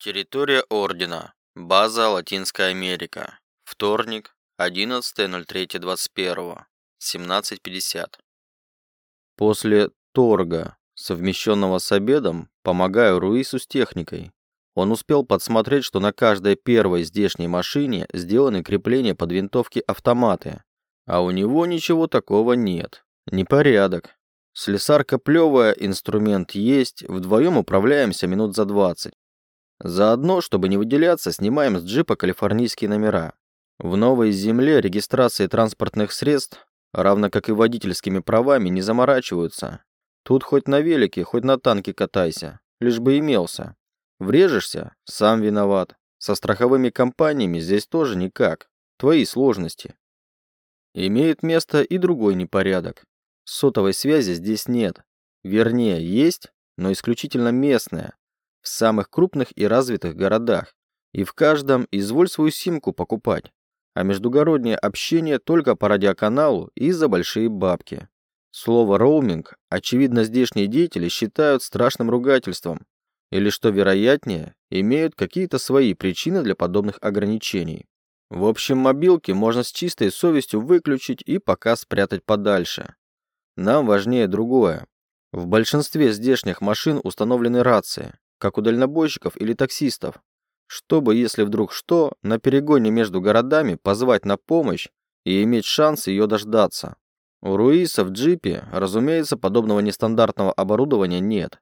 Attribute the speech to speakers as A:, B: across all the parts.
A: Территория Ордена. База Латинская Америка. Вторник, 11.03.21. 17.50. После торга, совмещенного с обедом, помогаю Руису с техникой. Он успел подсмотреть, что на каждой первой здешней машине сделаны крепления под винтовки автоматы, а у него ничего такого нет. Непорядок. Слесарка плевая, инструмент есть, вдвоем управляемся минут за 20. Заодно, чтобы не выделяться, снимаем с джипа калифорнийские номера. В новой земле регистрации транспортных средств, равно как и водительскими правами, не заморачиваются. Тут хоть на велике, хоть на танке катайся, лишь бы имелся. Врежешься – сам виноват. Со страховыми компаниями здесь тоже никак. Твои сложности. Имеет место и другой непорядок. Сотовой связи здесь нет. Вернее, есть, но исключительно местная, в самых крупных и развитых городах, и в каждом изволь свою симку покупать, а междугороднее общение только по радиоканалу и за большие бабки. Слово «роуминг» очевидно здешние деятели считают страшным ругательством, или, что вероятнее, имеют какие-то свои причины для подобных ограничений. В общем, мобилки можно с чистой совестью выключить и пока спрятать подальше. Нам важнее другое. В большинстве здешних машин установлены рации, как у дальнобойщиков или таксистов, чтобы, если вдруг что, на перегоне между городами позвать на помощь и иметь шанс ее дождаться. У Руиса в джипе, разумеется, подобного нестандартного оборудования нет.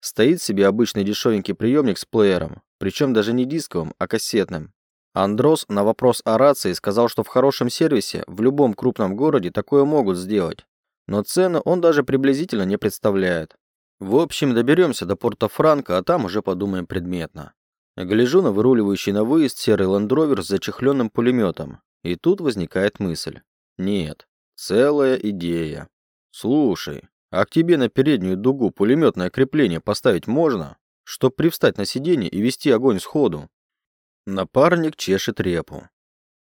A: Стоит себе обычный дешевенький приемник с плеером, причем даже не дисковым, а кассетным. Андрос на вопрос о рации сказал, что в хорошем сервисе в любом крупном городе такое могут сделать, но цены он даже приблизительно не представляет. В общем, доберемся до порта Франка, а там уже подумаем предметно. Гляжу на выруливающий на выезд серый ландровер с зачехленным пулеметом, и тут возникает мысль. Нет, целая идея. Слушай, а к тебе на переднюю дугу пулеметное крепление поставить можно, чтоб привстать на сиденье и вести огонь сходу? Напарник чешет репу.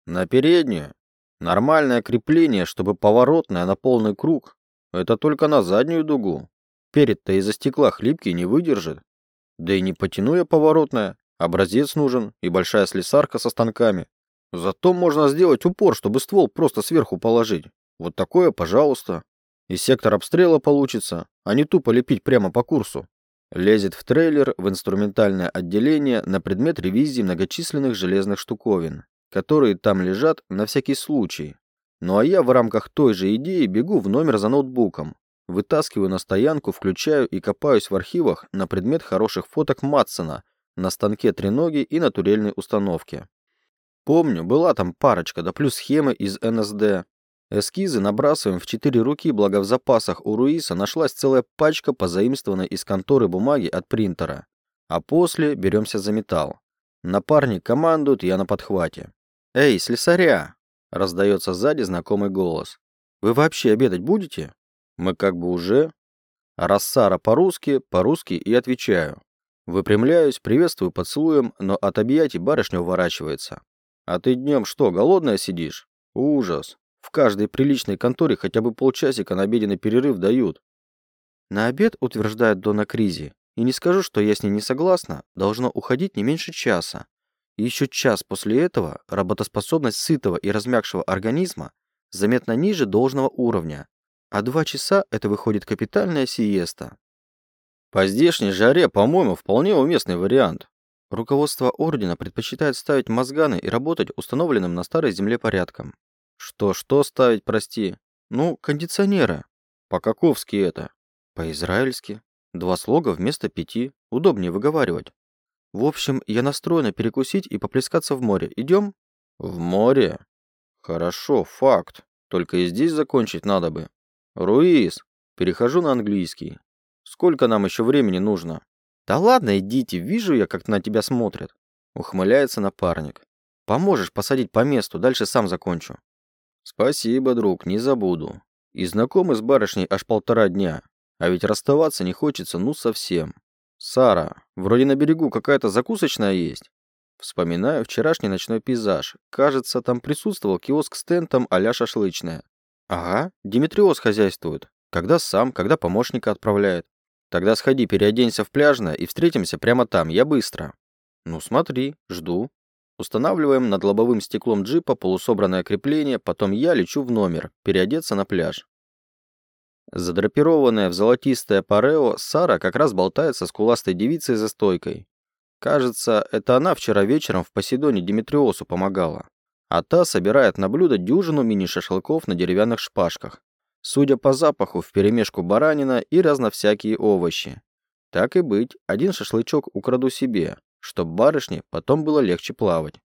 A: На переднюю? Нормальное крепление, чтобы поворотное на полный круг. Это только на заднюю дугу. Перед-то из-за стекла хлипкий не выдержит. Да и не потяну я поворотное. Образец нужен и большая слесарка со станками. Зато можно сделать упор, чтобы ствол просто сверху положить. Вот такое, пожалуйста. И сектор обстрела получится, а не тупо лепить прямо по курсу. Лезет в трейлер в инструментальное отделение на предмет ревизии многочисленных железных штуковин, которые там лежат на всякий случай. Ну а я в рамках той же идеи бегу в номер за ноутбуком, Вытаскиваю на стоянку, включаю и копаюсь в архивах на предмет хороших фоток Матсона на станке треноги и на турельной установке. Помню, была там парочка, да плюс схемы из НСД. Эскизы набрасываем в четыре руки, благо в запасах у Руиса нашлась целая пачка позаимствованной из конторы бумаги от принтера. А после беремся за металл. Напарник командует, я на подхвате. «Эй, слесаря!» – раздается сзади знакомый голос. «Вы вообще обедать будете?» Мы как бы уже... раз Сара по-русски, по-русски и отвечаю. Выпрямляюсь, приветствую поцелуем, но от объятий барышня уворачивается. А ты днем что, голодная сидишь? Ужас. В каждой приличной конторе хотя бы полчасика на обеденный перерыв дают. На обед, утверждает Дона Кризи, и не скажу, что я с ней не согласна, должно уходить не меньше часа. И еще час после этого работоспособность сытого и размягшего организма заметно ниже должного уровня, а два часа – это выходит капитальная сиеста. По здешней жаре, по-моему, вполне уместный вариант. Руководство ордена предпочитает ставить мозганы и работать установленным на старой земле порядком. Что-что ставить, прости? Ну, кондиционеры. По-каковски это? По-израильски. Два слога вместо пяти. Удобнее выговаривать. В общем, я настроена перекусить и поплескаться в море. Идем? В море? Хорошо, факт. Только и здесь закончить надо бы. «Руис!» Перехожу на английский. «Сколько нам еще времени нужно?» «Да ладно, идите, вижу я, как на тебя смотрят». Ухмыляется напарник. «Поможешь посадить по месту, дальше сам закончу». «Спасибо, друг, не забуду. И знакомы с барышней аж полтора дня. А ведь расставаться не хочется ну совсем. Сара, вроде на берегу какая-то закусочная есть». Вспоминаю вчерашний ночной пейзаж. Кажется, там присутствовал киоск с тентом а шашлычная. Ага, Димитриоз хозяйствует. Когда сам, когда помощника отправляет. Тогда сходи, переоденься в пляжное и встретимся прямо там, я быстро. Ну смотри, жду. Устанавливаем над лобовым стеклом джипа полусобранное крепление, потом я лечу в номер, переодеться на пляж. Задрапированная в золотистое парео, Сара как раз болтается с куластой девицей за стойкой. Кажется, это она вчера вечером в Поседоне Димитриосу помогала. А та собирает на блюдо дюжину мини-шашлыков на деревянных шпажках. Судя по запаху, вперемешку баранина и разновсякие овощи. Так и быть, один шашлычок украду себе, чтоб барышне потом было легче плавать.